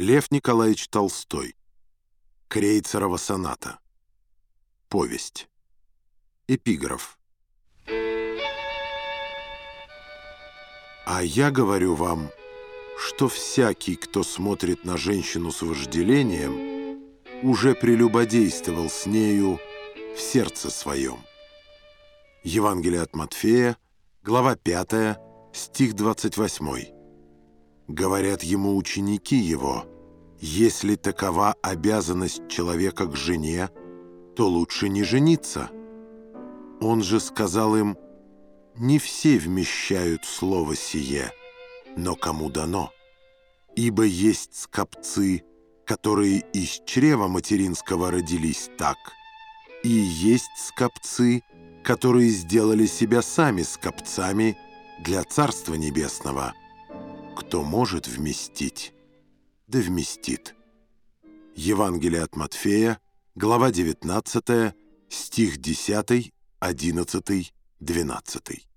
Лев Николаевич Толстой. Крейцерова соната. Повесть. Эпиграф. А я говорю вам, что всякий, кто смотрит на женщину с вожделением, уже прелюбодействовал с нею в сердце своем. Евангелие от Матфея, глава 5, стих 28. Говорят ему ученики его, если такова обязанность человека к жене, то лучше не жениться. Он же сказал им, не все вмещают слово сие, но кому дано. Ибо есть скопцы, которые из чрева материнского родились так, и есть скопцы, которые сделали себя сами скопцами для Царства Небесного. Кто может вместить, да вместит. Евангелие от Матфея, глава 19, стих 10, 11, 12.